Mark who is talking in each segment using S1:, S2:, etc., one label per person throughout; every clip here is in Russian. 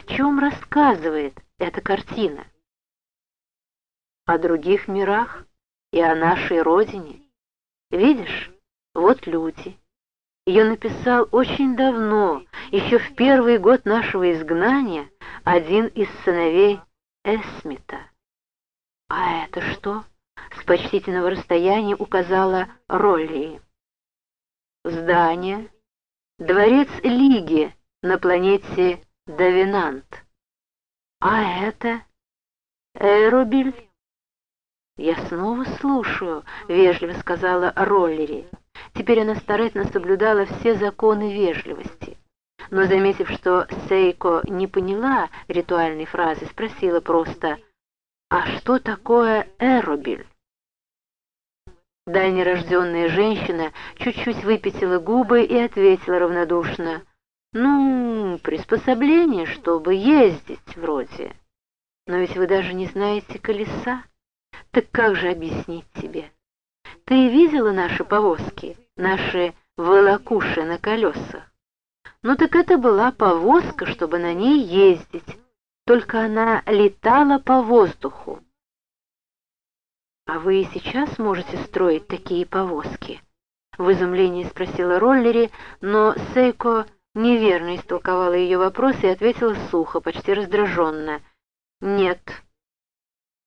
S1: О чем рассказывает эта картина? О других мирах и о нашей родине. Видишь, вот люди. Ее написал очень давно, еще в первый год нашего изгнания, один из сыновей Эсмита. А это что? С почтительного расстояния указала Ролли. Здание. Дворец Лиги на планете Давинант. А это Эробиль? Я снова слушаю, вежливо сказала Роллери. Теперь она старательно соблюдала все законы вежливости. Но, заметив, что Сейко не поняла ритуальной фразы, спросила просто «А что такое Эробиль?» Дальнерожденная женщина чуть-чуть выпятила губы и ответила равнодушно «Ну, приспособление, чтобы ездить вроде. Но ведь вы даже не знаете колеса. Так как же объяснить тебе?» Ты видела наши повозки, наши волокуши на колесах? Ну так это была повозка, чтобы на ней ездить, только она летала по воздуху. А вы и сейчас можете строить такие повозки? В изумлении спросила Роллери, но Сейко неверно истолковала ее вопрос и ответила сухо, почти раздраженно. Нет.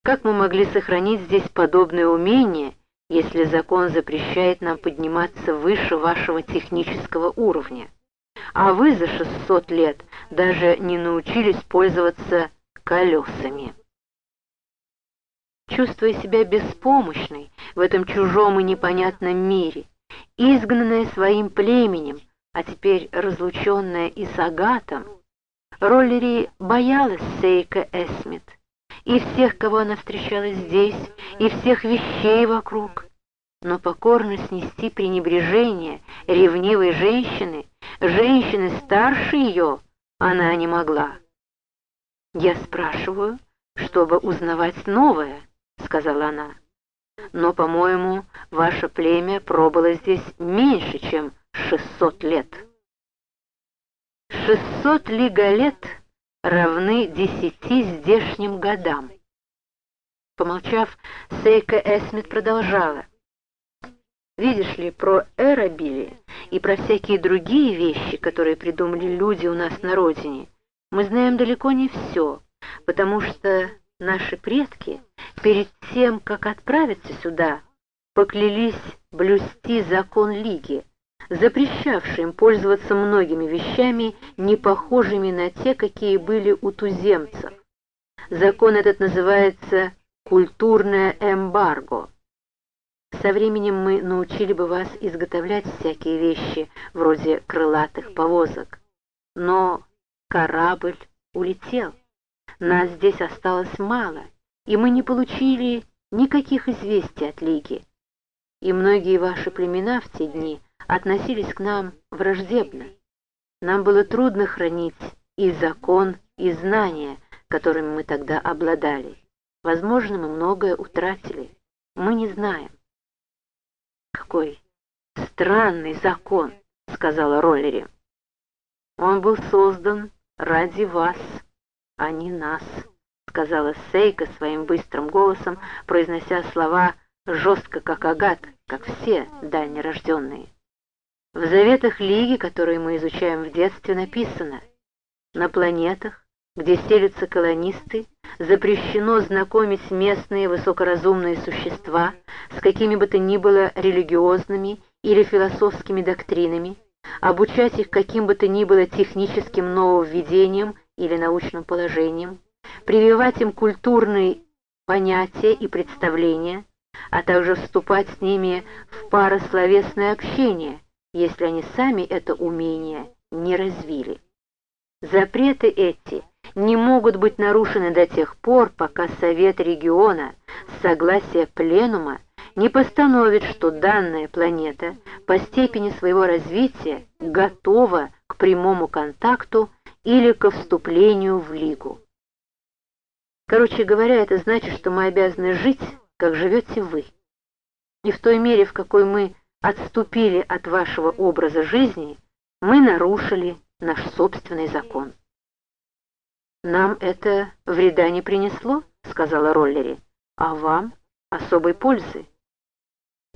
S1: Как мы могли сохранить здесь подобное умение, если закон запрещает нам подниматься выше вашего технического уровня. А вы за 600 лет даже не научились пользоваться колесами. Чувствуя себя беспомощной в этом чужом и непонятном мире, изгнанная своим племенем, а теперь разлученная и с Агатом, Роллери боялась Сейка Эсмит и всех, кого она встречала здесь, и всех вещей вокруг. Но покорно снести пренебрежение ревнивой женщины, женщины старше ее, она не могла. «Я спрашиваю, чтобы узнавать новое», — сказала она. «Но, по-моему, ваше племя пробыло здесь меньше, чем шестьсот лет». «Шестьсот лиголет равны десяти здешним годам». Помолчав, Сейка Эсмит продолжала. Видишь ли, про Эрабили и про всякие другие вещи, которые придумали люди у нас на родине, мы знаем далеко не все, потому что наши предки перед тем, как отправиться сюда, поклялись блюсти закон Лиги, запрещавший пользоваться многими вещами, не похожими на те, какие были у туземцев. Закон этот называется культурное эмбарго. Со временем мы научили бы вас изготовлять всякие вещи, вроде крылатых повозок. Но корабль улетел. Нас здесь осталось мало, и мы не получили никаких известий от Лиги. И многие ваши племена в те дни относились к нам враждебно. Нам было трудно хранить и закон, и знания, которыми мы тогда обладали. Возможно, мы многое утратили. Мы не знаем. «Какой странный закон», — сказала Роллери. «Он был создан ради вас, а не нас», — сказала Сейка своим быстрым голосом, произнося слова жестко, как агат, как все дальнерожденные. В заветах Лиги, которые мы изучаем в детстве, написано «На планетах, где селятся колонисты, запрещено знакомить местные высокоразумные существа с какими бы то ни было религиозными или философскими доктринами, обучать их каким бы то ни было техническим нововведениям или научным положениям, прививать им культурные понятия и представления, а также вступать с ними в парословесное общение, если они сами это умение не развили. Запреты эти – не могут быть нарушены до тех пор, пока Совет региона с согласия Пленума не постановит, что данная планета по степени своего развития готова к прямому контакту или ко вступлению в Лигу. Короче говоря, это значит, что мы обязаны жить, как живете вы. И в той мере, в какой мы отступили от вашего образа жизни, мы нарушили наш собственный закон. «Нам это вреда не принесло», — сказала Роллери, — «а вам особой пользы».